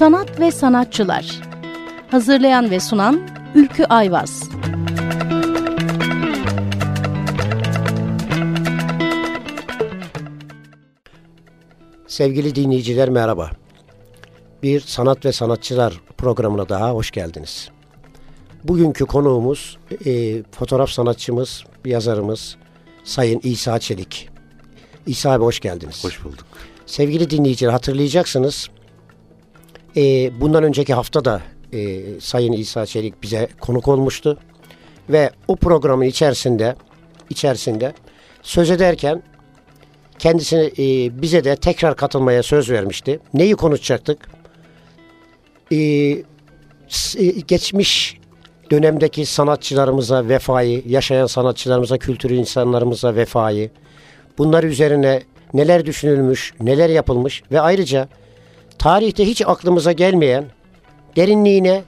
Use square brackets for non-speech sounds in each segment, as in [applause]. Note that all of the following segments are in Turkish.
Sanat ve Sanatçılar Hazırlayan ve sunan Ülkü Ayvaz Sevgili dinleyiciler merhaba. Bir Sanat ve Sanatçılar programına daha hoş geldiniz. Bugünkü konuğumuz e, fotoğraf sanatçımız, yazarımız Sayın İsa Çelik. İsa abi hoş geldiniz. Hoş bulduk. Sevgili dinleyiciler hatırlayacaksınız. E, bundan önceki hafta da e, Sayın İsa Çelik bize konuk olmuştu. Ve o programın içerisinde içerisinde söz ederken kendisini e, bize de tekrar katılmaya söz vermişti. Neyi konuşacaktık? E, e, geçmiş dönemdeki sanatçılarımıza vefayı, yaşayan sanatçılarımıza, kültürü insanlarımıza vefayı, bunlar üzerine neler düşünülmüş, neler yapılmış ve ayrıca tarihte hiç aklımıza gelmeyen derinliğine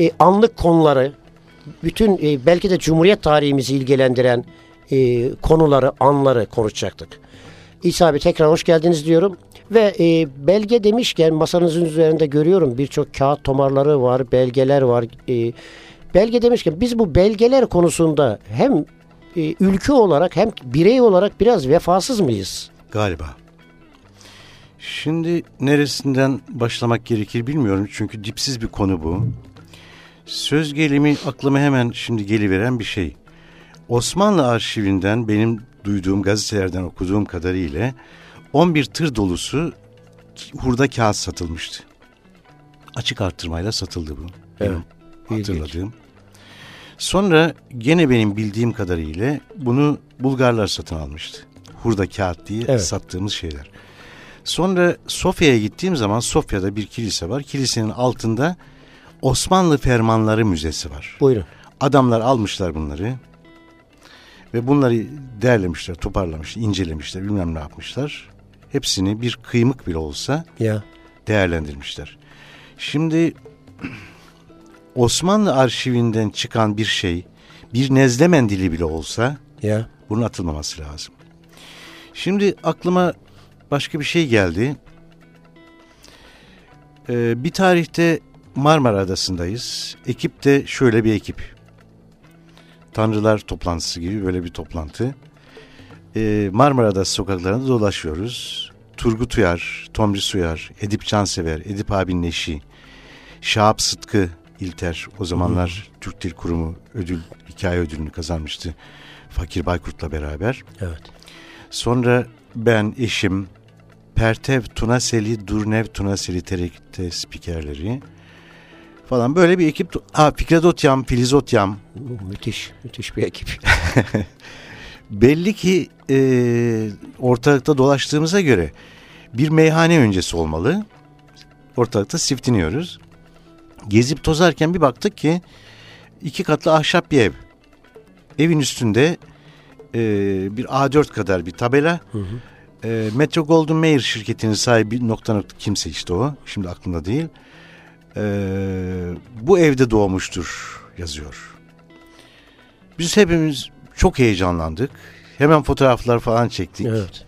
e, anlık konuları, bütün e, belki de Cumhuriyet tarihimizi ilgilendiren e, konuları, anları konuşacaktık. İsa abi tekrar hoş geldiniz diyorum. Ve e, belge demişken masanızın üzerinde görüyorum birçok kağıt tomarları var, belgeler var. E, belge demişken biz bu belgeler konusunda hem e, ülke olarak hem birey olarak biraz vefasız mıyız? Galiba. Şimdi neresinden başlamak gerekir bilmiyorum çünkü dipsiz bir konu bu. Söz gelimi aklıma hemen şimdi geliveren bir şey. Osmanlı arşivinden benim duyduğum gazetelerden okuduğum kadarıyla 11 tır dolusu hurda kağıt satılmıştı. Açık arttırmayla satıldı bu. Benim ilginç. hatırladığım. Sonra gene benim bildiğim kadarıyla bunu Bulgarlar satın almıştı. Hurda kağıt diye Evet. sattığımız şeyler. Sonra Sofya'ya gittiğim zaman Sofya'da bir kilise var. Kilisenin altında Osmanlı Fermanları Müzesi var. Buyurun. Adamlar almışlar bunları ve bunları derlemişler, toparlamışlar, incelemişler, bilmem ne yapmışlar. Hepsini bir kıymık bile olsa Ya. değerlendirmişler. Şimdi [clears throat] Osmanlı arşivinden çıkan bir şey, bir nezle mendili bile olsa Ya. bunun atılmaması lazım. Şimdi aklıma başka bir şey geldi. Ee, bir tarihte Marmara Adası'ndayız. Ekip de şöyle bir ekip. Tanrılar toplantısı gibi böyle bir toplantı. Ee, Marmara Adası sokaklarında dolaşıyoruz. Turgut Uyar, Tomris Uyar, Edip Cansever, Edip abinin eşi, Şahap Sıtkı İlter o zamanlar Türk Dil Kurumu ödül, hikaye ödülünü kazanmıştı. Fakir Baykurt'la beraber. Evet. Sonra ben, eşim, Pertev Tunaseli, Durnev Tunaseli TRT spikerleri falan böyle bir ekip. Ha Fikret Otyam, Filiz Otyam. Müthiş. Müthiş bir ekip. [laughs] Belli ki e, ortalıkta dolaştığımıza göre bir meyhane öncesi olmalı. Ortalıkta siftiniyoruz. Gezip tozarken bir baktık ki iki katlı ahşap bir ev. Evin üstünde e, bir A4 kadar bir tabela. E, Metro Golden Mayer şirketinin sahibi nokta nokta kimse işte o. Şimdi aklımda değil. E, bu evde doğmuştur yazıyor. Biz hepimiz çok heyecanlandık. Hemen fotoğraflar falan çektik. evet.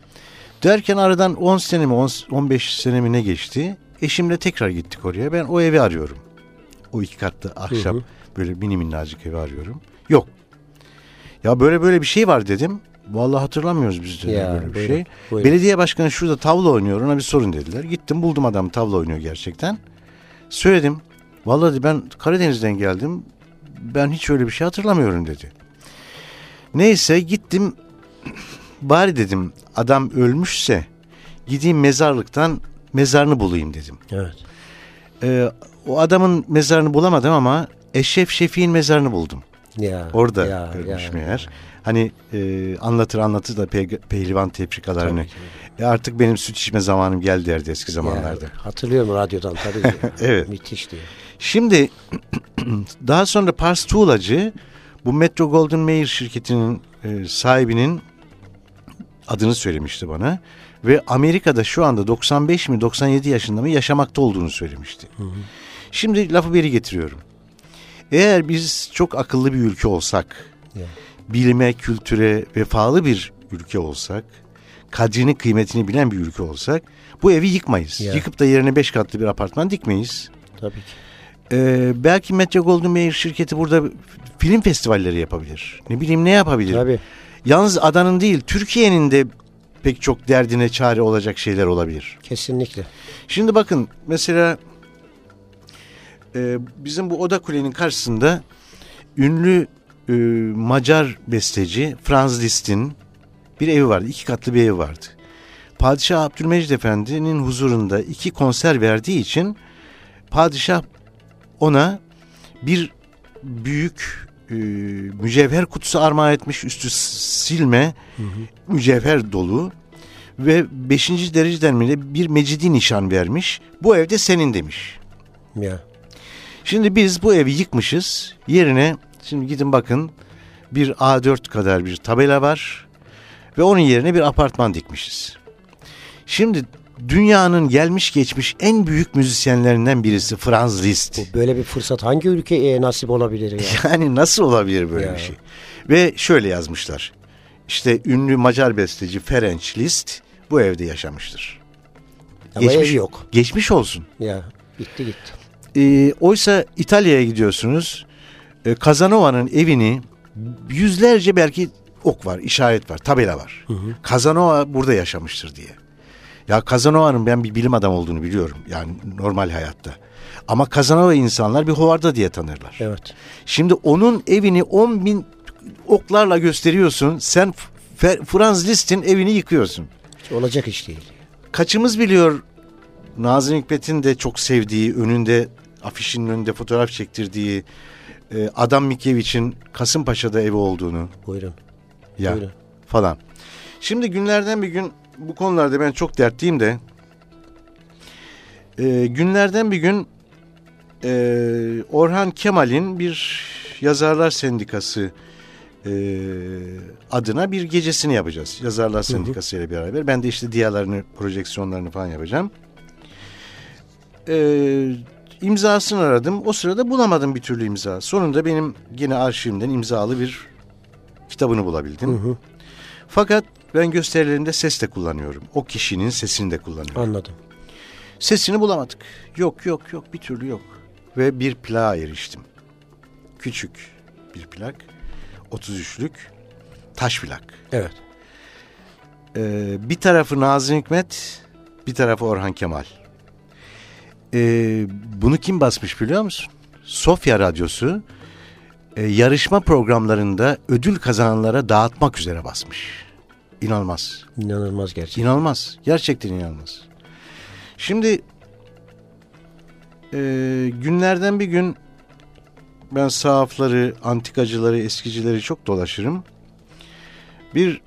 Derken aradan 10 sene mi 10 15 sene mi ne geçti? Eşimle tekrar gittik oraya. Ben o evi arıyorum. O iki katlı ahşap böyle mini minnacık evi arıyorum. Yok. Ya böyle böyle bir şey var dedim. Vallahi hatırlamıyoruz biz de Ya, böyle bir buyurun, şey. buyurun. Belediye başkanı şurada tavla oynuyor ona bir sorun dediler. Gittim buldum adam tavla oynuyor gerçekten. Söyledim. Vallahi ben Karadeniz'den geldim. Ben hiç öyle bir şey hatırlamıyorum dedi. Neyse gittim [clears throat] bari dedim adam ölmüşse gideyim mezarlıktan mezarını bulayım dedim. Evet. Ee, o adamın mezarını bulamadım ama Eşref Şefik'in mezarını buldum. Ya. Orada ya, ölmüş ya. meğer. Hani e, anlatır anlatır da pe- pehlivan tebrikalarını. E, artık benim süt içme zamanım geldi derdi eski zamanlarda. Ya, hatırlıyorum radyodan tabii. [laughs] Evet. Müthiş diyor. Şimdi [clears throat] daha sonra Pars Tuğlacı bu Metro Golden Mayer şirketinin e, sahibinin adını söylemişti bana. Ve Amerika'da şu anda 95 mi 97 yaşında mı yaşamakta olduğunu söylemişti. Şimdi lafı beri getiriyorum. Eğer biz çok akıllı bir ülke olsak, Ya. Bilime, kültüre vefalı bir ülke olsak, kadrini kıymetini bilen bir ülke olsak bu evi yıkmayız. Ya. Yıkıp da yerine beş katlı bir apartman dikmeyiz. Tabii ki. Ee, belki Metro Golden Mayer şirketi burada film festivalleri yapabilir. Ne bileyim ne yapabilir. Tabii. Yalnız adanın değil Türkiye'nin de pek çok derdine çare olacak şeyler olabilir. Kesinlikle. Şimdi bakın mesela e, bizim bu Oda Kule'nin karşısında ünlü e, Macar besteci Franz Liszt'in bir evi vardı. iki katlı bir evi vardı. Padişah Abdülmecid Efendi'nin huzurunda iki konser verdiği için padişah ona bir büyük e, mücevher kutusu armağan etmiş. Üstü silme mücevher dolu ve 5. dereceden mi ne bir mecidi nişan vermiş. Bu evde senin demiş. Ya. Şimdi biz bu evi yıkmışız. Yerine şimdi gidin bakın bir A4 kadar bir tabela var ve onun yerine bir apartman dikmişiz. Şimdi dünyanın gelmiş geçmiş en büyük müzisyenlerinden birisi Franz Liszt. Böyle bir fırsat hangi ülkeye nasip olabilir ya? [laughs] Yani nasıl olabilir böyle Ya. bir şey? Ve şöyle yazmışlar. İşte ünlü Macar besteci Ferenc Liszt bu evde yaşamıştır. Ama Geçmiş- ev yok. Geçmiş olsun. Ya gitti gitti. Ee, oysa İtalya'ya gidiyorsunuz. Ee, Casanova'nın evini yüzlerce belki ok var, işaret var, tabela var. Casanova burada yaşamıştır diye. Ya Casanova'nın ben bir bilim adamı olduğunu biliyorum. Yani normal hayatta. Ama Casanova insanlar bir hovarda diye tanırlar. Evet. Şimdi onun evini 10 bin oklarla gösteriyorsun. Sen Franz Liszt'in evini yıkıyorsun. Hiç olacak iş değil. Kaçımız biliyor Nazım Hikmet'in de çok sevdiği, önünde afişinin önünde fotoğraf çektirdiği e, Adam Mickiewicz'in Kasımpaşa'da evi olduğunu Buyurun. ya Buyurun. falan. Şimdi günlerden bir gün bu konularda ben çok dertliyim de e, günlerden bir gün e, Orhan Kemal'in bir yazarlar sendikası e, adına bir gecesini yapacağız. Yazarlar Sendikası ile beraber. Ben de işte diyalarını, projeksiyonlarını falan yapacağım. E, imzasını aradım. O sırada bulamadım bir türlü imza. Sonunda benim yine arşivimden imzalı bir kitabını bulabildim. Hı hı. Fakat ben gösterilerimde ses de kullanıyorum. O kişinin sesini de kullanıyorum. Anladım. Sesini bulamadık. Yok yok yok bir türlü yok. Ve bir plağa eriştim. Küçük bir plak. 33'lük taş plak. Evet. Ee, bir tarafı Nazım Hikmet, bir tarafı Orhan Kemal. Ee, bunu kim basmış biliyor musun? Sofya Radyosu e, yarışma programlarında ödül kazananlara dağıtmak üzere basmış. İnanılmaz. İnanılmaz gerçekten. İnanılmaz. Gerçekten inanılmaz. Şimdi e, günlerden bir gün ben sahafları, antikacıları, eskicileri çok dolaşırım. Bir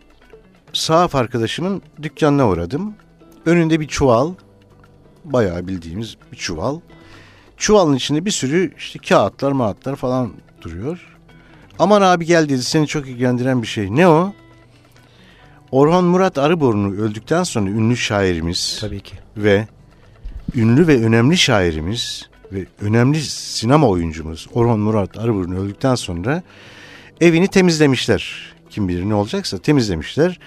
sahaf arkadaşımın dükkanına uğradım. Önünde bir çuval, bayağı bildiğimiz bir çuval. Çuvalın içinde bir sürü işte kağıtlar, mağıtlar falan duruyor. Aman abi gel dedi seni çok ilgilendiren bir şey. Ne o? Orhan Murat Arıbornu öldükten sonra ünlü şairimiz Tabii ki. ve ünlü ve önemli şairimiz ve önemli sinema oyuncumuz Orhan Murat Arıbornu öldükten sonra evini temizlemişler. Kim bilir ne olacaksa temizlemişler.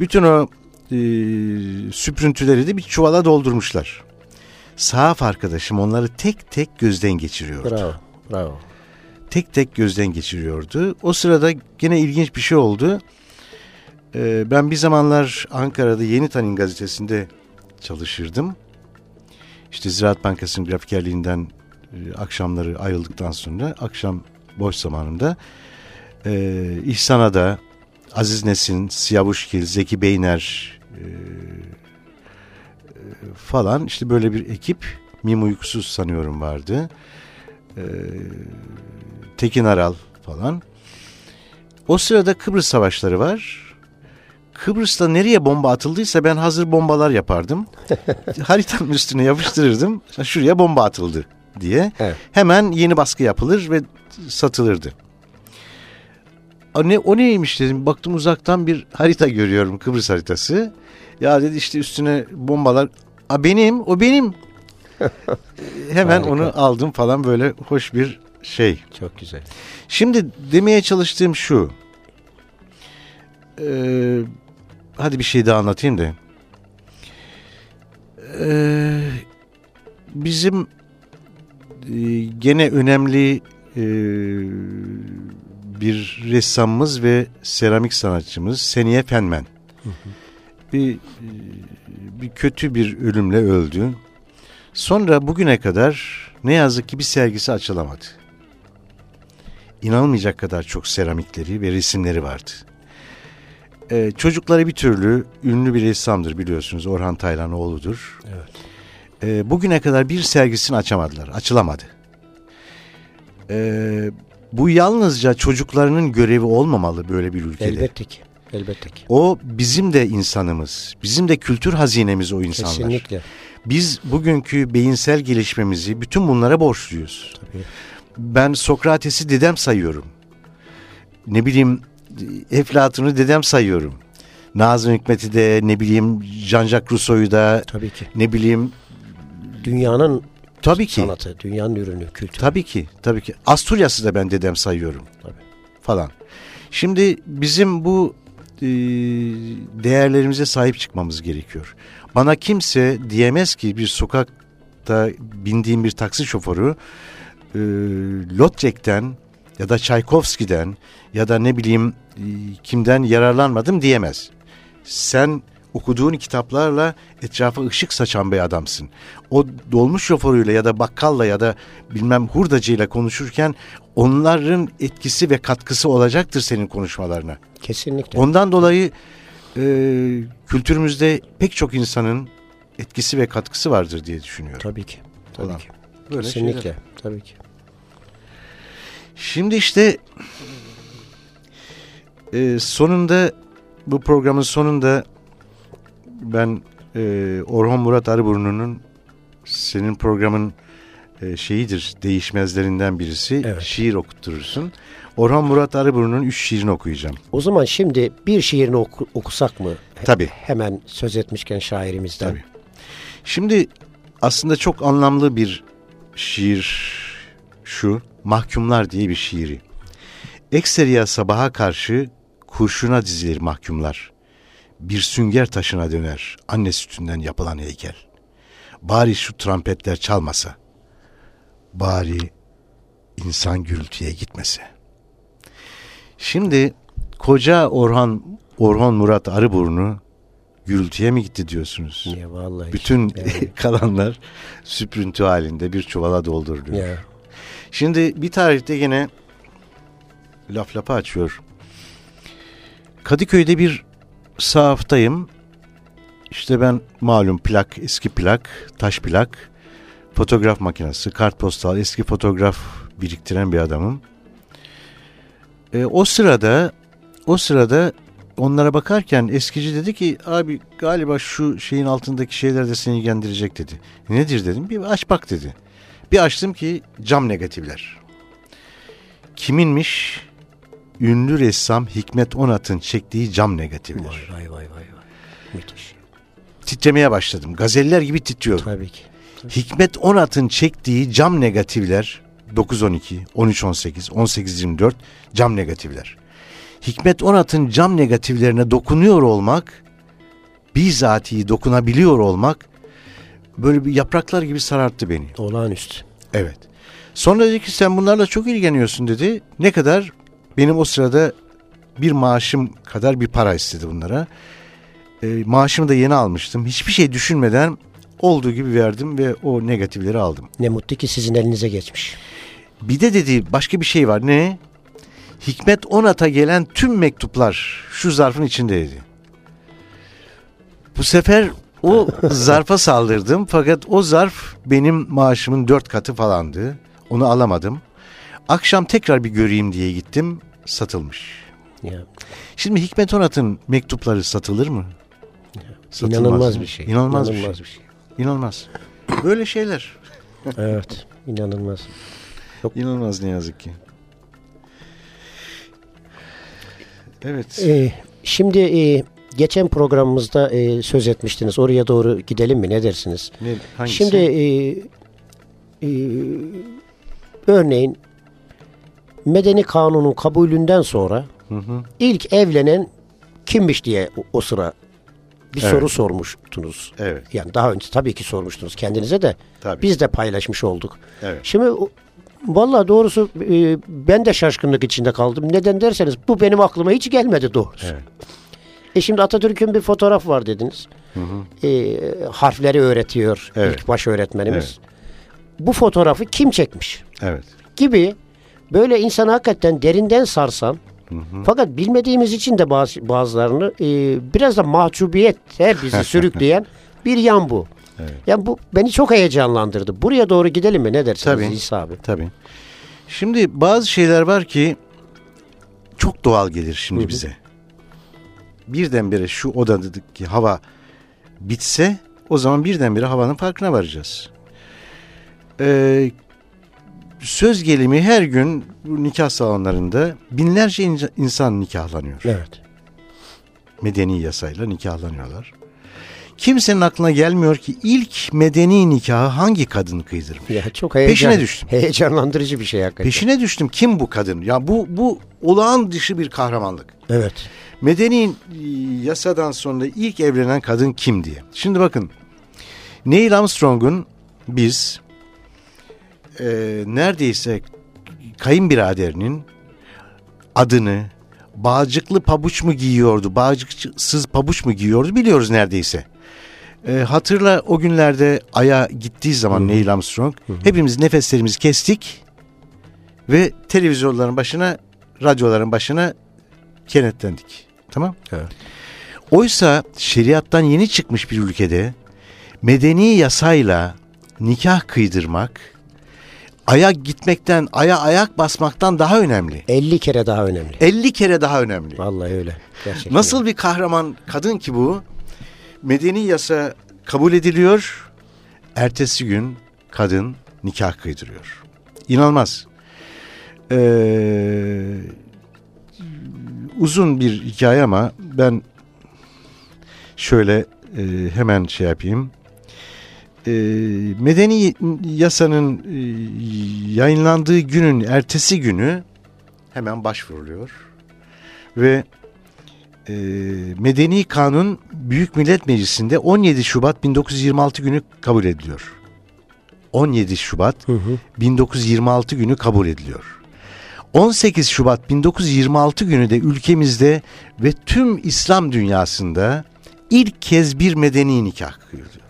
Bütün o e, süprüntüleri de bir çuvala doldurmuşlar. Sahaf arkadaşım onları tek tek gözden geçiriyordu Bravo. Bravo. tek tek gözden geçiriyordu. O sırada gene ilginç bir şey oldu. Ee, ben bir zamanlar Ankara'da Yeni Tanin gazetesinde çalışırdım. İşte Ziraat Bankası'nın grafikerliğinden e, akşamları ayrıldıktan sonra akşam boş zamanımda e, İhsan'a da Aziz Nesin, Siyavuşkil, Zeki Beyner e, falan işte böyle bir ekip Mim Uykusuz sanıyorum vardı. E, Tekin Aral falan. O sırada Kıbrıs savaşları var. Kıbrıs'ta nereye bomba atıldıysa ben hazır bombalar yapardım. [laughs] Haritanın üstüne yapıştırırdım. Şuraya bomba atıldı diye. Evet. Hemen yeni baskı yapılır ve satılırdı. O, ne, o neymiş dedim. Baktım uzaktan bir harita görüyorum Kıbrıs haritası. Ya dedi işte üstüne bombalar. A benim, o benim. [laughs] Hemen Harika. onu aldım falan böyle hoş bir şey. Çok güzel. Şimdi demeye çalıştığım şu. Ee, hadi bir şey daha anlatayım da. Ee, bizim e, gene önemli e, bir ressamımız ve seramik sanatçımız Seniye Fenmen. Bir, e, bir kötü bir ölümle öldü. Sonra bugüne kadar ne yazık ki bir sergisi açılamadı. İnanılmayacak kadar çok seramikleri ve resimleri vardı. Ee, çocukları bir türlü ünlü bir ressamdır biliyorsunuz. Orhan Taylan oğludur. Evet. Ee, bugüne kadar bir sergisini açamadılar. Açılamadı. Ee, bu yalnızca çocuklarının görevi olmamalı böyle bir ülkede. Elbette ki. Elbette ki. O bizim de insanımız. Bizim de kültür hazinemiz o insanlar. Kesinlikle. Biz bugünkü beyinsel gelişmemizi bütün bunlara borçluyuz. Tabii. Ben Sokrates'i dedem sayıyorum. Ne bileyim Eflatun'u dedem sayıyorum. Nazım Hikmet'i de ne bileyim Jean-Jacques Rousseau'yu da Tabii ki. ne bileyim Dünyanın tabii ki sanatı, dünyanın ürünü, kültürü. tabii ki tabii ki Asturyas'ı da ben dedem sayıyorum. Tabii. Falan. Şimdi bizim bu değerlerimize sahip çıkmamız gerekiyor. Bana kimse diyemez ki bir sokakta bindiğim bir taksi şoförü e, ya da Çaykovski'den ya da ne bileyim e, kimden yararlanmadım diyemez. Sen okuduğun kitaplarla etrafa ışık saçan bir adamsın. O dolmuş şoförüyle ya da bakkalla ya da bilmem hurdacıyla konuşurken onların etkisi ve katkısı olacaktır senin konuşmalarına. Kesinlikle. Ondan dolayı e, kültürümüzde pek çok insanın etkisi ve katkısı vardır diye düşünüyorum. Tabii ki. Tabii Olan. ki. Böyle Kesinlikle. şeyler. Tabii ki. Şimdi işte e, sonunda bu programın sonunda ben e, Orhan Murat Arıburnu'nun senin programın e, şeyidir değişmezlerinden birisi Evet. şiir okutturursun. Orhan Murat Arıburnu'nun üç şiirini okuyacağım. O zaman şimdi bir şiirini oku- okusak mı? Tabii. Hemen söz etmişken şairimizden. Tabii. Şimdi aslında çok anlamlı bir şiir şu. Mahkumlar diye bir şiiri. Ekseriya sabaha karşı kurşuna dizilir mahkumlar. Bir sünger taşına döner anne sütünden yapılan heykel. Bari şu trompetler çalmasa. Bari insan gürültüye gitmese. Şimdi koca Orhan Orhan Murat Arıburnu gürültüye mi gitti diyorsunuz? Ya vallahi. Bütün Yani. [laughs] kalanlar süprüntü halinde bir çuvala dolduruluyor. Ya. Şimdi bir tarihte yine laf lapa açıyor. Kadıköy'de bir sahaftayım. İşte ben malum plak, eski plak, taş plak, fotoğraf makinesi, kartpostal, eski fotoğraf biriktiren bir adamım. E, o sırada o sırada onlara bakarken eskici dedi ki abi galiba şu şeyin altındaki şeyler de seni ilgilendirecek dedi. Nedir dedim. Bir aç bak dedi. Bir açtım ki cam negatifler. Kiminmiş? Ünlü ressam Hikmet Onat'ın çektiği cam negatifler. Vay vay vay vay. Müthiş. Titremeye başladım. Gazeller gibi titriyorum. Tabii ki. Hikmet Onat'ın çektiği cam negatifler 912, 1318, 1824 cam negatifler. Hikmet Onat'ın cam negatiflerine dokunuyor olmak, bizatihi dokunabiliyor olmak böyle bir yapraklar gibi sararttı beni. Olağanüstü. Evet. Sonra dedi ki sen bunlarla çok ilgileniyorsun dedi. Ne kadar? Benim o sırada bir maaşım kadar bir para istedi bunlara. E, maaşımı da yeni almıştım. Hiçbir şey düşünmeden olduğu gibi verdim ve o negatifleri aldım. Ne mutlu ki sizin elinize geçmiş. Bir de dedi başka bir şey var. Ne? Hikmet Onat'a gelen tüm mektuplar şu zarfın içinde dedi. Bu sefer o [laughs] zarfa saldırdım fakat o zarf benim maaşımın dört katı falandı. Onu alamadım. Akşam tekrar bir göreyim diye gittim. Satılmış. Ya. Şimdi Hikmet Onat'ın mektupları satılır mı? Satılmaz İnanılmaz mı? bir şey. İnanılmaz, bir İnanılmaz şey. bir şey. İnanılmaz. Böyle şeyler. Evet. İnanılmaz. İnanılmaz ne yazık ki. Evet. Ee, şimdi e, geçen programımızda e, söz etmiştiniz. Oraya doğru gidelim mi? Ne dersiniz? Ne, hangisi? Şimdi e, e, örneğin medeni kanunun kabulünden sonra Hı hı. ilk evlenen kimmiş diye o, o sıra bir Evet. soru sormuştunuz. Evet. Yani daha önce tabii ki sormuştunuz kendinize de. Tabii. Biz de paylaşmış olduk. Evet. Şimdi vallahi doğrusu e, ben de şaşkınlık içinde kaldım. Neden derseniz bu benim aklıma hiç gelmedi doğrusu. Evet. E şimdi Atatürk'ün bir fotoğraf var dediniz. E, harfleri öğretiyor Evet. ilk baş öğretmenimiz. Bu fotoğrafı kim çekmiş? Evet. gibi böyle insanı hakikaten derinden sarsan fakat bilmediğimiz için de bazı, bazılarını e, biraz da mahcubiyet bizi [laughs] sürükleyen bir yan bu. Evet. Yani bu beni çok heyecanlandırdı. Buraya doğru gidelim mi ne dersiniz Tabii. İsa abi? Tabii. Şimdi bazı şeyler var ki çok doğal gelir şimdi bize. Birdenbire şu odadaki hava bitse o zaman birdenbire havanın farkına varacağız. Ee, söz gelimi her gün bu nikah salonlarında binlerce insan nikahlanıyor. Evet. Medeni yasayla nikahlanıyorlar. Kimsenin aklına gelmiyor ki ilk medeni nikahı hangi kadın kıydırmış? Ya çok heyecan, Peşine düştüm. Heyecanlandırıcı bir şey hakikaten. Peşine düştüm. Kim bu kadın? Ya bu bu olağan dışı bir kahramanlık. Evet. Medeni e, yasadan sonra ilk evlenen kadın kim diye. Şimdi bakın. Neil Armstrong'un biz e, neredeyse kayınbiraderinin adını bağcıklı pabuç mu giyiyordu, bağcıksız pabuç mu giyiyordu biliyoruz neredeyse. E, hatırla o günlerde Ay'a gittiği zaman Neil Armstrong hepimiz nefeslerimizi kestik ve televizyonların başına, radyoların başına kenetlendik. Tamam? Evet. Oysa şeriattan yeni çıkmış bir ülkede medeni yasayla nikah kıydırmak aya gitmekten, aya ayak basmaktan daha önemli. 50 kere daha önemli. 50 kere daha önemli. Vallahi öyle. Gerçekten. Nasıl bir kahraman kadın ki bu? Medeni yasa kabul ediliyor. Ertesi gün kadın nikah kıydırıyor. İnanılmaz. Ee, uzun bir hikaye ama ben şöyle e, hemen şey yapayım. E, medeni yasanın e, yayınlandığı günün ertesi günü hemen başvuruluyor ve e, Medeni Kanun Büyük Millet Meclisi'nde 17 Şubat 1926 günü kabul ediliyor. 17 Şubat Hı hı. 1926 günü kabul ediliyor. 18 Şubat 1926 günü de ülkemizde ve tüm İslam dünyasında ilk kez bir medeni nikah kıyılıyor.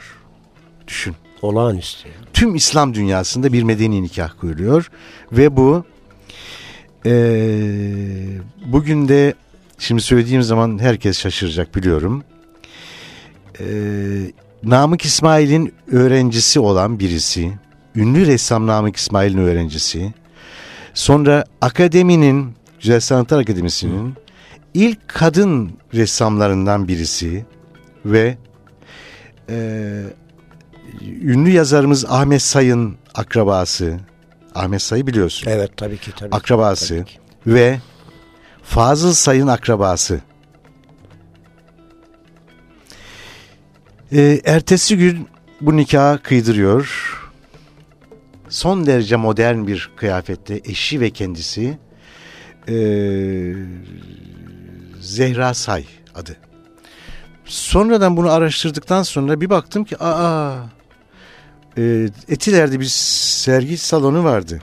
Düşün. Olağanüstü. Tüm İslam dünyasında bir medeni nikah kıyılıyor ve bu eee, bugün de şimdi söylediğim zaman herkes şaşıracak biliyorum. Eee, Namık İsmail'in öğrencisi olan birisi, ünlü ressam Namık İsmail'in öğrencisi, sonra akademinin, Güzel Sanatlar Akademisi'nin ilk kadın ressamlarından birisi ve eee, ünlü yazarımız Ahmet Say'ın akrabası, Ahmet Say'ı biliyorsun, Evet tabii ki tabii. akrabası tabii ki. ve Fazıl Say'ın akrabası. Ee, ertesi gün bu nikahı kıydırıyor. Son derece modern bir kıyafette eşi ve kendisi ee, Zehra Say adı. Sonradan bunu araştırdıktan sonra bir baktım ki aa e, Etiler'de bir sergi salonu vardı.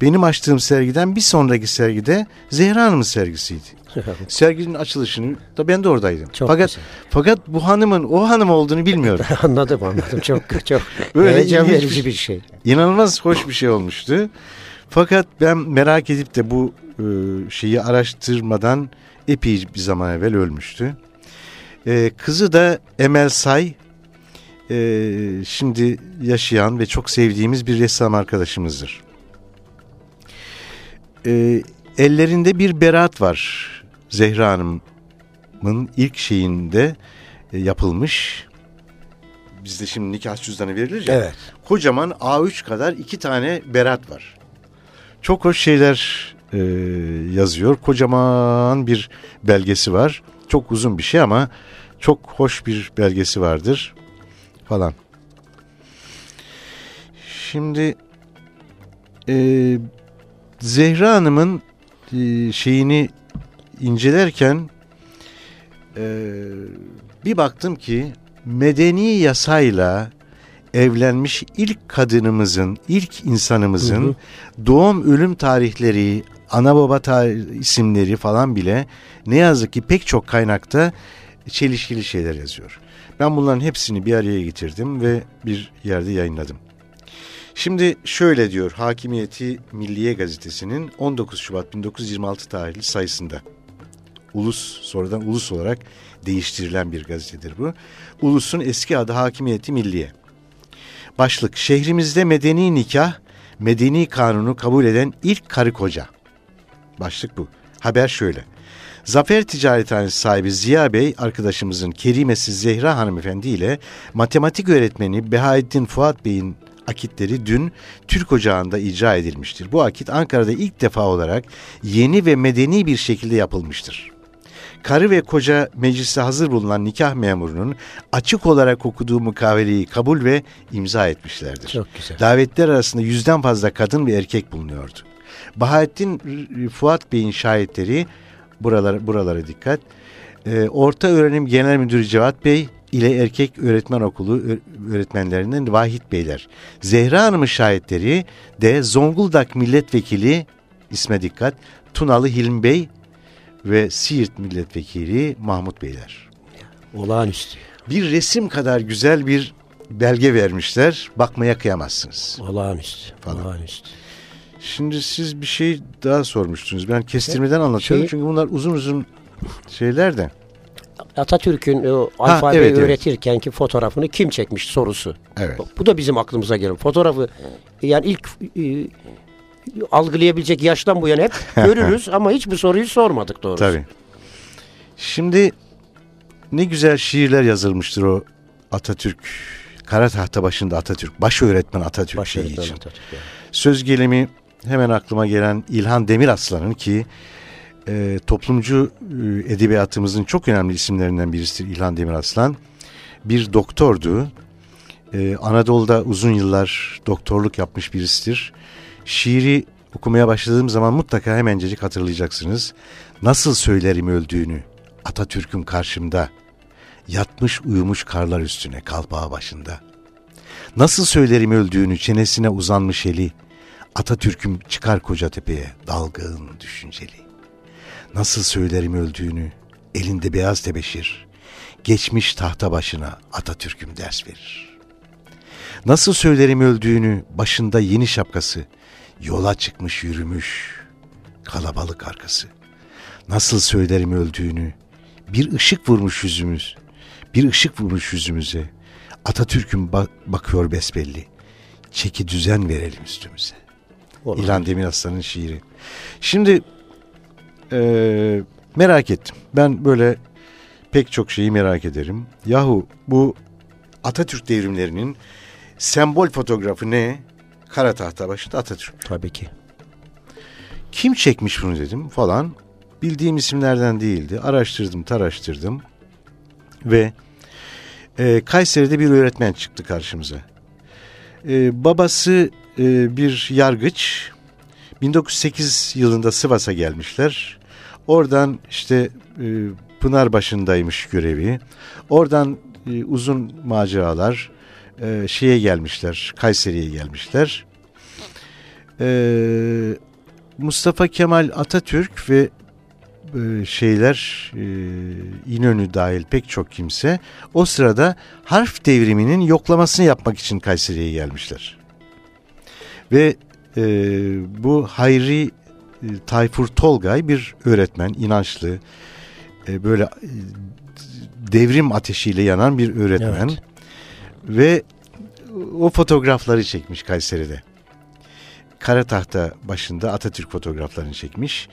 Benim açtığım sergiden bir sonraki sergide Zehra Hanım'ın sergisiydi. [laughs] Serginin açılışını da ben de oradaydım. Çok fakat güzel. fakat bu hanımın o hanım olduğunu bilmiyorum. [laughs] anladım anladım. Çok çok [laughs] Böyle heyecan verici bir- bir şey. İnanılmaz hoş bir şey olmuştu. Fakat ben merak edip de bu e, şeyi araştırmadan epey bir zaman evvel ölmüştü. E, kızı da Emel Say e, şimdi yaşayan ve çok sevdiğimiz bir ressam arkadaşımızdır. E, ellerinde bir berat var Zehra Hanım'ın ilk şeyinde e, yapılmış. Bizde şimdi nikah cüzdanı verilir ya. Evet. Kocaman A3 kadar iki tane berat var. Çok hoş şeyler e, yazıyor. Kocaman bir belgesi var. Çok uzun bir şey ama çok hoş bir belgesi vardır falan. Şimdi e, Zehra Hanım'ın e, şeyini incelerken e, Bir baktım ki medeni yasayla evlenmiş ilk kadınımızın, ilk insanımızın Hı hı. doğum ölüm tarihleri, ana baba tar- isimleri falan bile ne yazık ki pek çok kaynakta çelişkili şeyler yazıyor. Ben bunların hepsini bir araya getirdim ve bir yerde yayınladım. Şimdi şöyle diyor Hakimiyeti Milliye Gazetesi'nin 19 Şubat 1926 tarihli sayısında. Ulus sonradan ulus olarak değiştirilen bir gazetedir bu. Ulusun eski adı Hakimiyeti Milliye. Başlık şehrimizde medeni nikah, medeni kanunu kabul eden ilk karı koca. Başlık bu. Haber şöyle. Zafer Ticarethanesi sahibi Ziya Bey arkadaşımızın kerimesi Zehra hanımefendi ile matematik öğretmeni Behaettin Fuat Bey'in akitleri dün Türk Ocağı'nda icra edilmiştir. Bu akit Ankara'da ilk defa olarak yeni ve medeni bir şekilde yapılmıştır. Karı ve koca mecliste hazır bulunan nikah memurunun açık olarak okuduğu mukaveleyi kabul ve imza etmişlerdir. Çok güzel. Davetler arasında yüzden fazla kadın ve erkek bulunuyordu. Bahattin Fuat Bey'in şahitleri buralara, buralara dikkat. Ee, Orta Öğrenim Genel Müdürü Cevat Bey ile Erkek Öğretmen Okulu öğretmenlerinden Vahit Beyler. Zehra Hanım'ın şahitleri de Zonguldak Milletvekili isme dikkat Tunalı Hilmi Bey ve Siirt Milletvekili Mahmut Beyler Olağanüstü. bir resim kadar güzel bir belge vermişler. Bakmaya kıyamazsınız. Olağanüstü. Falan. Olağanüstü. Şimdi siz bir şey daha sormuştunuz. Ben kestirmeden anlatıyorum. Şeyi- Çünkü bunlar uzun uzun şeyler de. Atatürk'ün o alfabeyi evet, evet. öğretirken ki fotoğrafını kim çekmiş sorusu. Evet. Bu da bizim aklımıza geliyor. Fotoğrafı yani ilk e, algılayabilecek yaştan bu yana hep [laughs] görürüz ama hiç bu soruyu sormadık doğrusu. Tabii. Şimdi ne güzel şiirler yazılmıştır o Atatürk. Kara tahta başında Atatürk. Baş öğretmen Atatürk şeyi Başarılı için. Atatürk. yani. Söz gelimi hemen aklıma gelen İlhan Demiraslan'ın ki e, toplumcu e, edebiyatımızın çok önemli isimlerinden birisidir İlhan Demiraslan. Bir doktordu. E, Anadolu'da uzun yıllar doktorluk yapmış birisidir. Şiiri okumaya başladığım zaman mutlaka hemencecik hatırlayacaksınız. Nasıl söylerim öldüğünü Atatürk'ün karşımda. Yatmış uyumuş karlar üstüne kalpağı başında. Nasıl söylerim öldüğünü çenesine uzanmış eli. Atatürk'üm çıkar koca tepeye dalgın düşünceli. Nasıl söylerim öldüğünü elinde beyaz tebeşir. Geçmiş tahta başına Atatürk'üm ders verir. Nasıl söylerim öldüğünü başında yeni şapkası. Yola çıkmış yürümüş kalabalık arkası. Nasıl söylerim öldüğünü bir ışık vurmuş yüzümüz. Bir ışık vurmuş yüzümüze. Atatürk'üm ba- bakıyor besbelli. Çeki düzen verelim üstümüze. Olağanüstü. İlhan Demiraslan'ın şiiri. Şimdi eee, merak ettim. Ben böyle pek çok şeyi merak ederim. Yahu bu Atatürk devrimlerinin sembol fotoğrafı ne? Kara tahta başında Atatürk. Tabii ki. Kim çekmiş bunu dedim falan. Bildiğim isimlerden değildi. Araştırdım, taraştırdım. Ve e, Kayseri'de bir öğretmen çıktı karşımıza. E, babası e, bir yargıç. 1908 yılında Sivas'a gelmişler. Oradan işte e, Pınarbaşı'ndaymış görevi. Oradan e, uzun maceralar e, şeye gelmişler, Kayseri'ye gelmişler. E, Mustafa Kemal Atatürk ve şeyler e, İnönü dahil pek çok kimse o sırada harf devriminin yoklamasını yapmak için Kayseri'ye gelmişler. Ve e, bu Hayri e, Tayfur Tolgay bir öğretmen, inançlı, e, böyle e, devrim ateşiyle yanan bir öğretmen. Evet. Ve o fotoğrafları çekmiş Kayseri'de. Kara tahta başında Atatürk fotoğraflarını çekmiş.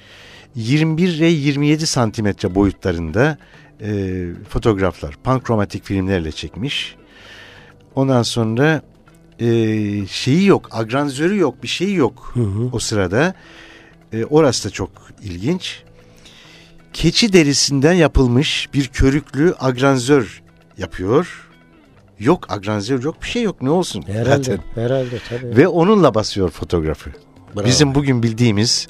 21 ve 27 santimetre boyutlarında e, fotoğraflar, pankromatik filmlerle çekmiş. Ondan sonra e, şeyi yok, agranzörü yok, bir şeyi yok Hı hı. o sırada. E, orası da çok ilginç. Keçi derisinden yapılmış bir körüklü agranzör yapıyor. Yok agranzör yok bir şey yok ne olsun Herhalde. zaten. Herhalde tabii. Ve onunla basıyor fotoğrafı. Bravo. Bizim bugün bildiğimiz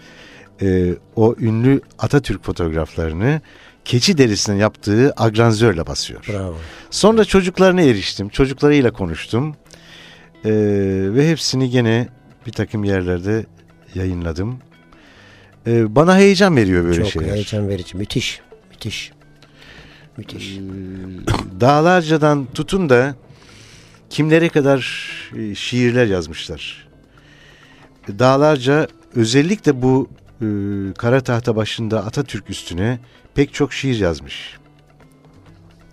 e, o ünlü Atatürk fotoğraflarını keçi derisinden yaptığı agranzörle basıyor. Bravo. Sonra çocuklarına eriştim. Çocuklarıyla konuştum. Ee, ve hepsini gene bir takım yerlerde yayınladım. Ee, bana heyecan veriyor böyle Çok şeyler. heyecan verici. Müthiş. Müthiş. Müthiş. Ee, Dağlarca'dan tutun da kimlere kadar e, şiirler yazmışlar. Dağlarca özellikle bu e, kara tahta başında Atatürk üstüne pek çok şiir yazmış.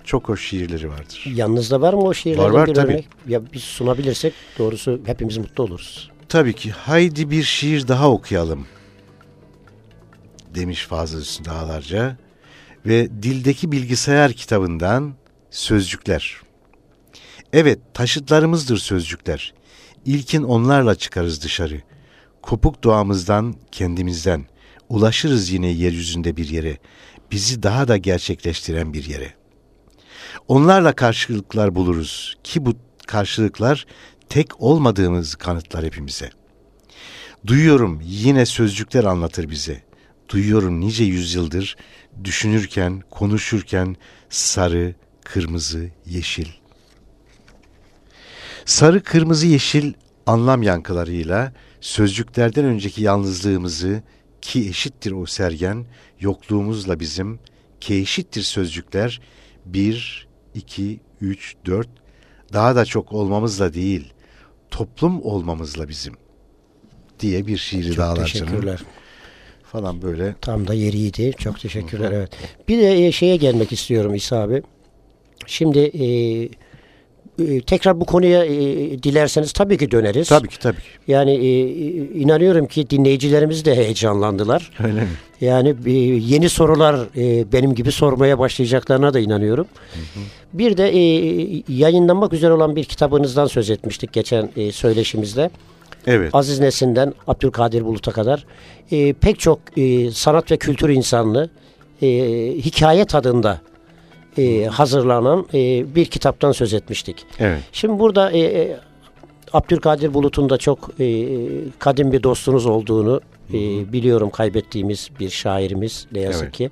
Çok hoş şiirleri vardır. Yanınızda var mı o şiirlerden Var, var, bir tabii. örnek? Ya biz sunabilirsek doğrusu hepimiz mutlu oluruz. Tabii ki haydi bir şiir daha okuyalım demiş Fazıl Hüsnü Dağlarca ve dildeki bilgisayar kitabından sözcükler. Evet taşıtlarımızdır sözcükler. İlkin onlarla çıkarız dışarı. Kopuk doğamızdan, kendimizden. Ulaşırız yine yeryüzünde bir yere. Bizi daha da gerçekleştiren bir yere. Onlarla karşılıklar buluruz ki bu karşılıklar tek olmadığımız kanıtlar hepimize. Duyuyorum yine sözcükler anlatır bize. Duyuyorum nice yüzyıldır düşünürken, konuşurken sarı, kırmızı, yeşil. Sarı, kırmızı, yeşil anlam yankılarıyla sözcüklerden önceki yalnızlığımızı ki eşittir o sergen, yokluğumuzla bizim ki eşittir sözcükler bir, iki, üç, dört daha da çok olmamızla değil, toplum olmamızla bizim diye bir şiiri Çok Dağlarca'nın teşekkürler. falan böyle. Tam da yeriydi. Çok teşekkürler. Evet. Bir de e, şeye gelmek istiyorum İsa abi. Şimdi e, e, tekrar bu konuya e, dilerseniz tabii ki döneriz. Tabii ki tabii ki. Yani e, inanıyorum ki dinleyicilerimiz de heyecanlandılar. Öyle mi? Yani e, yeni sorular e, benim gibi sormaya başlayacaklarına da inanıyorum. Bir de e, yayınlanmak üzere olan bir kitabınızdan söz etmiştik geçen e, söyleşimizde. Evet. Aziz Nesin'den Abdülkadir Bulut'a kadar e, pek çok e, sanat ve kültür insanlı e, hikaye tadında e, hazırlanan e, bir kitaptan söz etmiştik. Evet. Şimdi burada e, e, Abdülkadir Bulut'un da çok e, kadim bir dostunuz olduğunu e, biliyorum kaybettiğimiz bir şairimiz ne yazık Evet. ki.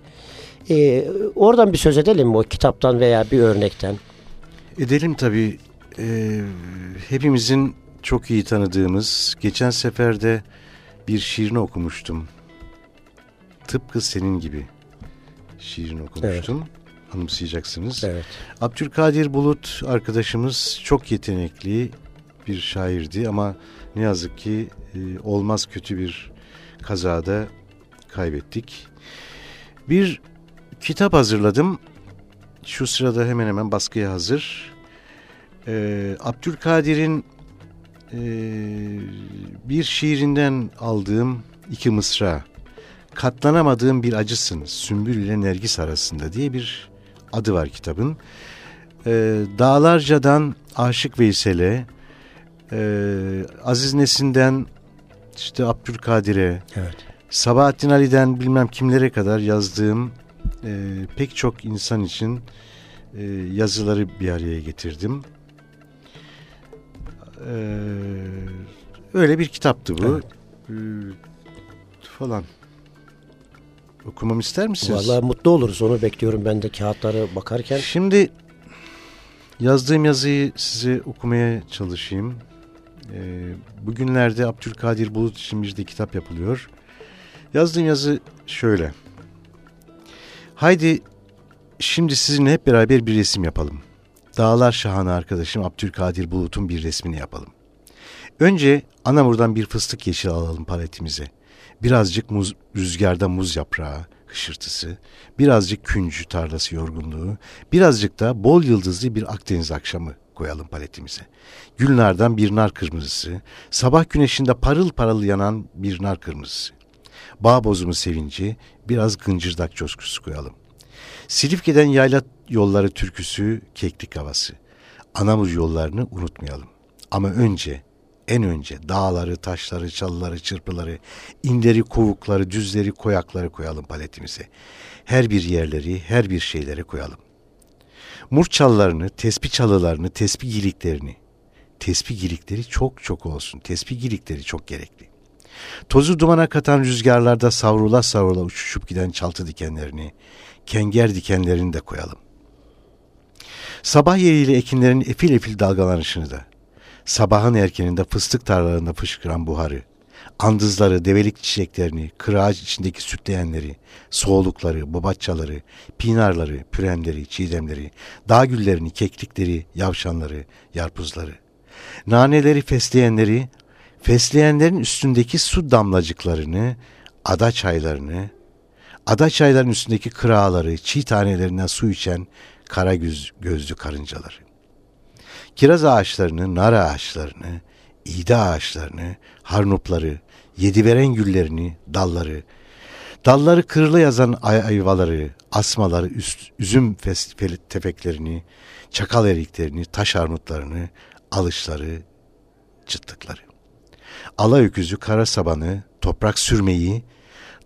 E, oradan bir söz edelim mi o kitaptan veya bir örnekten? Edelim tabii. Ee, hepimizin çok iyi tanıdığımız, geçen seferde bir şiirini okumuştum. Tıpkı senin gibi şiirini okumuştum. Anımsayacaksınız. Evet. Abdülkadir Bulut arkadaşımız çok yetenekli bir şairdi ama ne yazık ki e, olmaz kötü bir kazada kaybettik. Bir kitap hazırladım. Şu sırada hemen hemen baskıya hazır. Ee, Abdülkadir'in e, bir şiirinden aldığım iki mısra. Katlanamadığım bir acısın Sümbül ile Nergis arasında diye bir adı var kitabın. Ee, Dağlarca'dan Aşık Veysel'e, e, Aziz Nesin'den işte Abdülkadir'e, Evet. Sabahattin Ali'den bilmem kimlere kadar yazdığım e, pek çok insan için e, yazıları bir araya getirdim. E, öyle bir kitaptı bu. E, falan. Okumamı ister misiniz? Vallahi mutlu oluruz. Onu bekliyorum ben de kağıtlara bakarken. Şimdi yazdığım yazıyı size okumaya çalışayım. Ee, bugünlerde Abdülkadir Bulut için bir de kitap yapılıyor. Yazdığım yazı şöyle. Haydi şimdi sizinle hep beraber bir resim yapalım. Dağlar şahanı arkadaşım Abdülkadir Bulut'un bir resmini yapalım. Önce Anamur'dan bir fıstık yeşili alalım paletimize. Birazcık muz, rüzgarda muz yaprağı, hışırtısı, birazcık küncü tarlası yorgunluğu, birazcık da bol yıldızlı bir Akdeniz akşamı koyalım paletimize. Gülnardan bir nar kırmızısı, sabah güneşinde parıl parıl yanan bir nar kırmızısı. Bağ bozumu sevinci, biraz gıncırdak coşkusu koyalım. Silifke'den yayla yolları türküsü, keklik havası. Anamur yollarını unutmayalım. Ama önce, en önce dağları, taşları, çalıları, çırpıları, inleri, kovukları, düzleri, koyakları koyalım paletimize. Her bir yerleri, her bir şeyleri koyalım. Murç çalılarını, tespih çalılarını, tespih giliklerini. Tespih gilikleri çok çok olsun. Tespih gilikleri çok gerekli. Tozu dumana katan rüzgarlarda savrula savrula uçuşup giden çaltı dikenlerini, kenger dikenlerini de koyalım. Sabah yeriyle ekinlerin efil efil dalgalanışını da, sabahın erkeninde fıstık tarlalarında fışkıran buharı, andızları, develik çiçeklerini, kırağaç içindeki sütleyenleri, soğulukları, bobaççaları, pinarları, pürenleri, çiğdemleri, dağ güllerini, keklikleri, yavşanları, yarpuzları, naneleri, fesleyenleri, fesleyenlerin üstündeki su damlacıklarını, ada çaylarını, ada çayların üstündeki kırağaları, çiğ tanelerinden su içen kara göz, gözlü karıncaları. Kiraz ağaçlarını, nar ağaçlarını, iğde ağaçlarını, harnupları, yediveren güllerini, dalları, dalları kırılı yazan ay ayvaları, asmaları, üst, üzüm tefeklerini, çakal eriklerini, taş armutlarını, alışları, çıtlıkları. Ala öküzü, kara sabanı, toprak sürmeyi,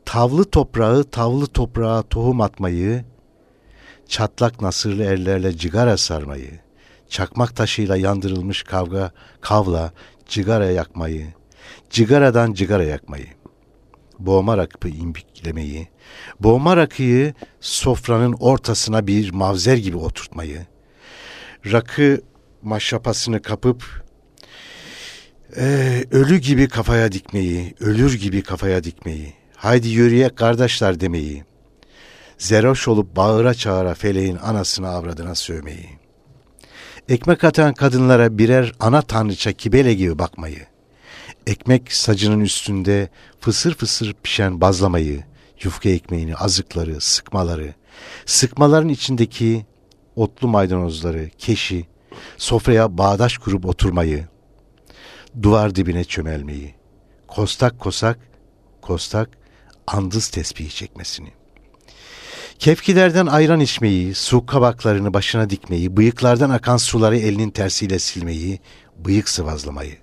tavlı toprağı, tavlı toprağa tohum atmayı, çatlak nasırlı ellerle cigara sarmayı, çakmak taşıyla yandırılmış kavga, kavla, cigara yakmayı, cigaradan cigara yakmayı, boğma rakı imbiklemeyi, boğma rakıyı sofranın ortasına bir mavzer gibi oturtmayı, rakı maşrapasını kapıp ee, ölü gibi kafaya dikmeyi, ölür gibi kafaya dikmeyi, haydi yürüye kardeşler demeyi, zeroş olup bağıra çağıra feleğin anasına avradına sövmeyi, ekmek atan kadınlara birer ana tanrıça kibele gibi bakmayı, ekmek sacının üstünde fısır fısır pişen bazlamayı, yufka ekmeğini, azıkları, sıkmaları, sıkmaların içindeki otlu maydanozları, keşi, sofraya bağdaş kurup oturmayı, duvar dibine çömelmeyi, kostak kosak, kostak andız tespihi çekmesini. Kefkilerden ayran içmeyi, su kabaklarını başına dikmeyi, bıyıklardan akan suları elinin tersiyle silmeyi, bıyık sıvazlamayı,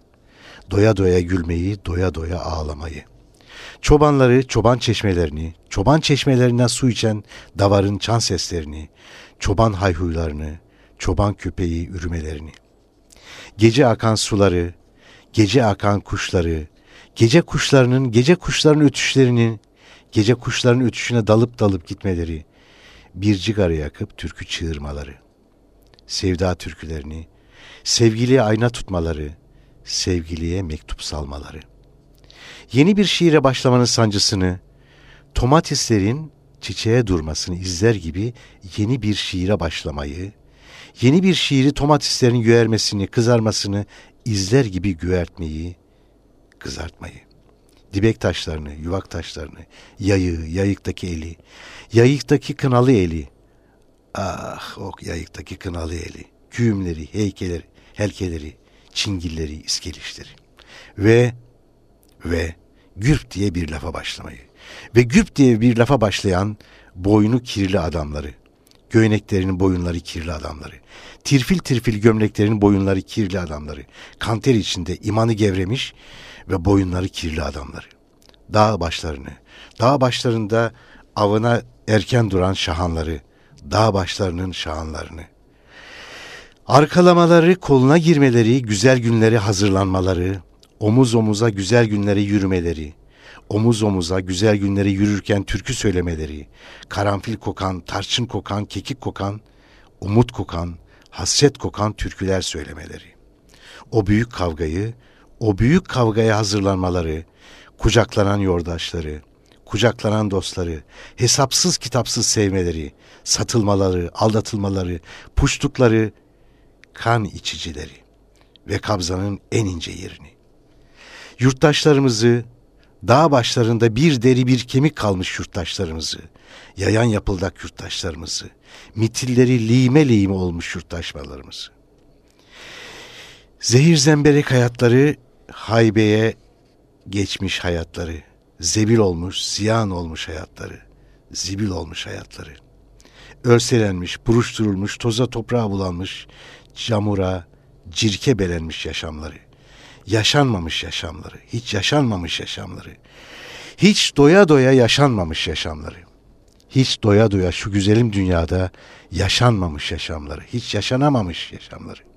doya doya gülmeyi, doya doya ağlamayı. Çobanları, çoban çeşmelerini, çoban çeşmelerinden su içen davarın çan seslerini, çoban hayhuylarını, çoban köpeği ürümelerini. Gece akan suları, gece akan kuşları, gece kuşlarının, gece kuşların ötüşlerini, gece kuşların ötüşüne dalıp dalıp gitmeleri, bir cigara yakıp türkü çığırmaları, sevda türkülerini, sevgiliye ayna tutmaları, sevgiliye mektup salmaları. Yeni bir şiire başlamanın sancısını, tomatislerin çiçeğe durmasını izler gibi yeni bir şiire başlamayı, yeni bir şiiri tomatislerin göğermesini, kızarmasını izler gibi güvertmeyi, kızartmayı. Dibek taşlarını, yuvak taşlarını, yayığı, yayıktaki eli, yayıktaki kınalı eli. Ah o yayıktaki kınalı eli. Güğümleri, heykeleri, helkeleri, çingilleri, iskelişleri. Ve, ve gürp diye bir lafa başlamayı. Ve gürp diye bir lafa başlayan boynu kirli adamları, göyneklerinin boyunları kirli adamları, tirfil tirfil gömleklerinin boyunları kirli adamları, kanter içinde imanı gevremiş ve boyunları kirli adamları. Dağ başlarını, dağ başlarında avına erken duran şahanları, dağ başlarının şahanlarını. Arkalamaları, koluna girmeleri, güzel günleri hazırlanmaları, omuz omuza güzel günleri yürümeleri, omuz omuza güzel günleri yürürken türkü söylemeleri, karanfil kokan, tarçın kokan, kekik kokan, umut kokan, hasret kokan türküler söylemeleri. O büyük kavgayı, o büyük kavgaya hazırlanmaları, kucaklanan yoldaşları, kucaklanan dostları, hesapsız kitapsız sevmeleri, satılmaları, aldatılmaları, puştukları, kan içicileri ve kabzanın en ince yerini. Yurttaşlarımızı, dağ başlarında bir deri bir kemik kalmış yurttaşlarımızı, yayan yapıldak yurttaşlarımızı, mitilleri lime lime olmuş yurttaşmalarımızı. Zehir zemberek hayatları haybeye geçmiş hayatları, zebil olmuş, ziyan olmuş hayatları, zibil olmuş hayatları. Örselenmiş, buruşturulmuş, toza toprağa bulanmış, camura, cirke belenmiş yaşamları. Yaşanmamış yaşamları, hiç yaşanmamış yaşamları. Hiç doya doya yaşanmamış yaşamları. Hiç doya doya şu güzelim dünyada yaşanmamış yaşamları, hiç yaşanamamış yaşamları.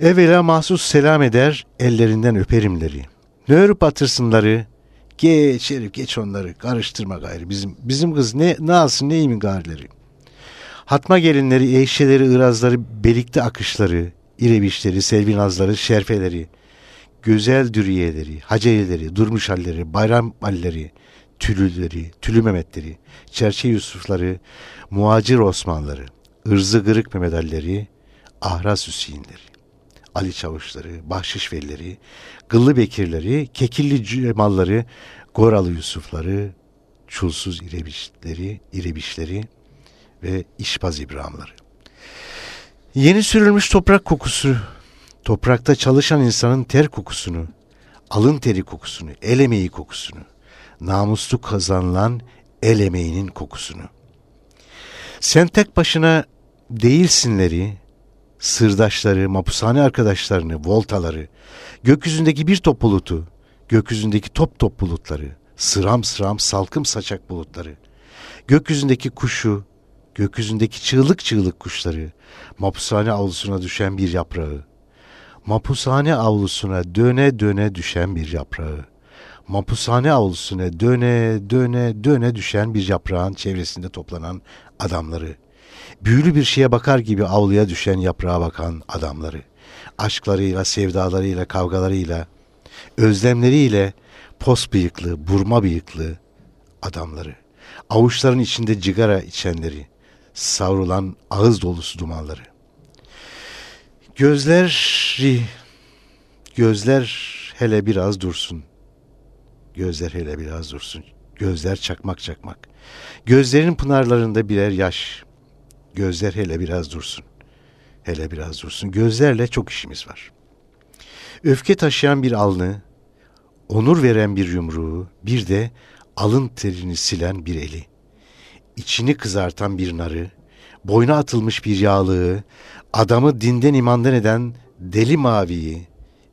Evvela mahsus selam eder, ellerinden öperimleri. Ne örüp atırsınları, Geç Şerif geç onları karıştırma gayrı. Bizim bizim kız ne ne alsın ne imin garileri. Hatma gelinleri, eşeleri, ırazları, belikte akışları, irebişleri, selvinazları, şerfeleri, güzel dürüyeleri, haceyeleri, durmuş halleri, bayram halleri, tülüleri, tülü Mehmetleri, çerçe Yusufları, muacir Osmanları, ırzı gırık Mehmet Ahraz Hüseyinleri, Ali Çavuşları, Bahşiş Velileri, Gıllı Bekirleri, Kekilli Cemalları, Goralı Yusufları, Çulsuz İrebişleri, İrebişleri ve İşbaz İbrahimları. Yeni sürülmüş toprak kokusu, toprakta çalışan insanın ter kokusunu, alın teri kokusunu, el emeği kokusunu, namuslu kazanılan el emeğinin kokusunu. Sen tek başına değilsinleri, sırdaşları, mapushane arkadaşlarını, voltaları, gökyüzündeki bir top bulutu, gökyüzündeki top top bulutları, sıram sıram salkım saçak bulutları, gökyüzündeki kuşu, gökyüzündeki çığlık çığlık kuşları, mapushane avlusuna düşen bir yaprağı, mapushane avlusuna döne döne düşen bir yaprağı, mapushane avlusuna döne döne döne düşen bir yaprağın çevresinde toplanan adamları, büyülü bir şeye bakar gibi avluya düşen yaprağa bakan adamları, aşklarıyla, sevdalarıyla, kavgalarıyla, özlemleriyle pos bıyıklı, burma bıyıklı adamları, avuçların içinde cigara içenleri, savrulan ağız dolusu dumanları. Gözleri, gözler hele biraz dursun. Gözler hele biraz dursun. Gözler çakmak çakmak. Gözlerin pınarlarında birer yaş. Gözler hele biraz dursun. Hele biraz dursun. Gözlerle çok işimiz var. Öfke taşıyan bir alnı, onur veren bir yumruğu, bir de alın terini silen bir eli. içini kızartan bir narı, boyna atılmış bir yağlığı, adamı dinden imandan eden deli maviyi,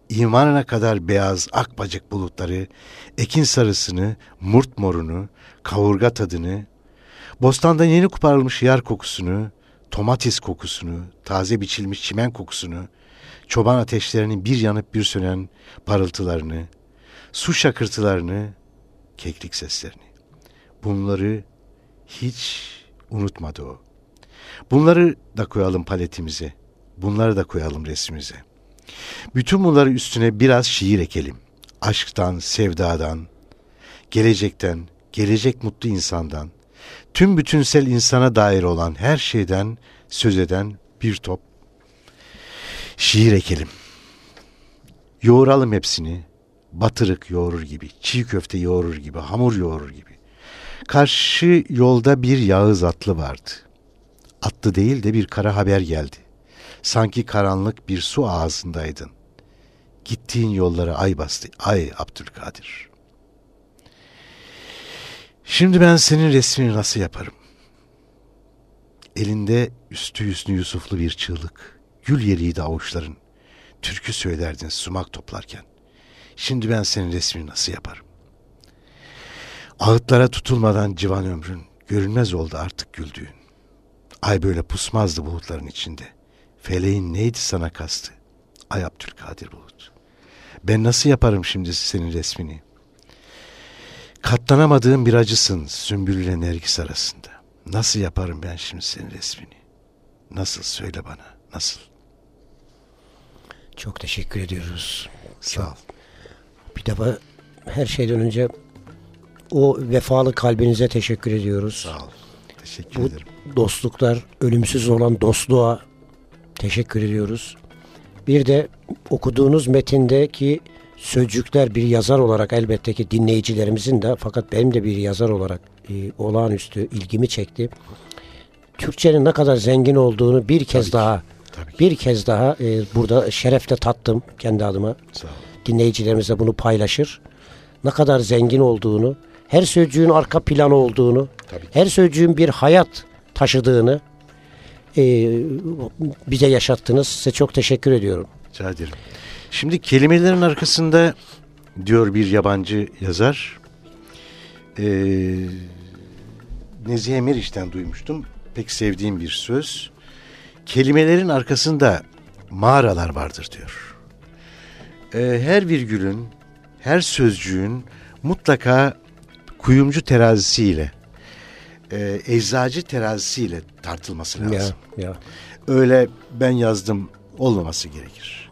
imanına kadar beyaz akbacık bulutları, ekin sarısını, murt morunu, kavurga tadını, Bostandan yeni koparılmış yer kokusunu, tomatis kokusunu, taze biçilmiş çimen kokusunu, çoban ateşlerinin bir yanıp bir sönen parıltılarını, su şakırtılarını, keklik seslerini. Bunları hiç unutmadı o. Bunları da koyalım paletimize. Bunları da koyalım resmimize. Bütün bunları üstüne biraz şiir ekelim. Aşktan, sevdadan, gelecekten, gelecek mutlu insandan, tüm bütünsel insana dair olan her şeyden söz eden bir top şiir ekelim. Yoğuralım hepsini, batırık yoğurur gibi, çiğ köfte yoğurur gibi, hamur yoğurur gibi. Karşı yolda bir Yağız atlı vardı. Atlı değil de bir kara haber geldi. Sanki karanlık bir su ağzındaydın. Gittiğin yollara ay bastı. Ay Abdülkadir.'' Şimdi ben senin resmini nasıl yaparım? Elinde üstü yüzlü Yusuflu bir çığlık. Gül yeriydi avuçların. Türkü söylerdin sumak toplarken. Şimdi ben senin resmini nasıl yaparım? Ağıtlara tutulmadan civan ömrün görünmez oldu artık güldüğün. Ay böyle pusmazdı bulutların içinde. Feleğin neydi sana kastı? Ay Abdülkadir Bulut. Ben nasıl yaparım şimdi senin resmini? Katlanamadığım bir acısın Sümbül ile Nergis arasında. Nasıl yaparım ben şimdi senin resmini? Nasıl söyle bana, nasıl? Çok teşekkür ediyoruz. Sağ ol. Bir defa her şeyden önce o vefalı kalbinize teşekkür ediyoruz. Sağ ol. Teşekkür Bu ederim. dostluklar, ölümsüz olan dostluğa teşekkür ediyoruz. Bir de okuduğunuz metindeki sözcükler bir yazar olarak elbette ki dinleyicilerimizin de fakat benim de bir yazar olarak e, olağanüstü ilgimi çekti. Türkçenin ne kadar zengin olduğunu bir kez Tabii daha ki, tabii bir kez daha e, burada şerefle tattım kendi adıma. Sağ ol. Dinleyicilerimiz de bunu paylaşır. Ne kadar zengin olduğunu, her sözcüğün arka planı olduğunu, Tabii her sözcüğün bir hayat taşıdığını e, bize yaşattınız. Size çok teşekkür ediyorum. Rica ederim. Şimdi kelimelerin arkasında diyor bir yabancı yazar. Ee, Nezihe Meriç'ten duymuştum. Pek sevdiğim bir söz. Kelimelerin arkasında mağaralar vardır diyor. Ee, her virgülün, her sözcüğün mutlaka kuyumcu terazisiyle, e, eczacı terazisiyle tartılması lazım. Ya, ya. Öyle ben yazdım olmaması gerekir.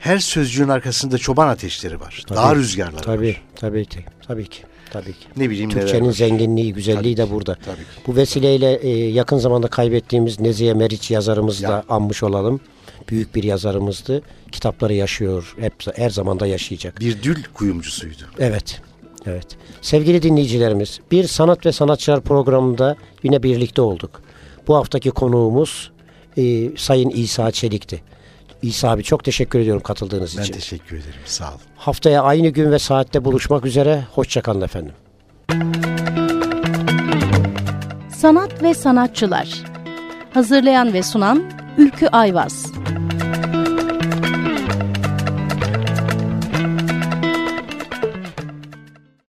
Her sözcüğün arkasında çoban ateşleri var. Tabii, dağ rüzgarları Tabii, var. tabii ki. Tabii ki. Tabii ki. Ne bileyim Türkçenin zenginliği, güzelliği Tabii de ki, burada. tabii ki. Bu vesileyle e, yakın zamanda kaybettiğimiz Nezihe Meriç yazarımızı da Ya. anmış olalım. Büyük bir yazarımızdı. Kitapları yaşıyor. Hep her zaman da yaşayacak. Bir dül kuyumcusuydu. Evet. Evet. Sevgili dinleyicilerimiz, bir sanat ve sanatçılar programında yine birlikte olduk. Bu haftaki konuğumuz e, Sayın İsa Çelik'ti. İsa abi çok teşekkür ediyorum katıldığınız Ben için. teşekkür ederim. Sağ olun. Haftaya aynı gün ve saatte buluşmak üzere. Hoşçakalın efendim. Sanat ve sanatçılar. Hazırlayan ve sunan Ülkü Ayvaz.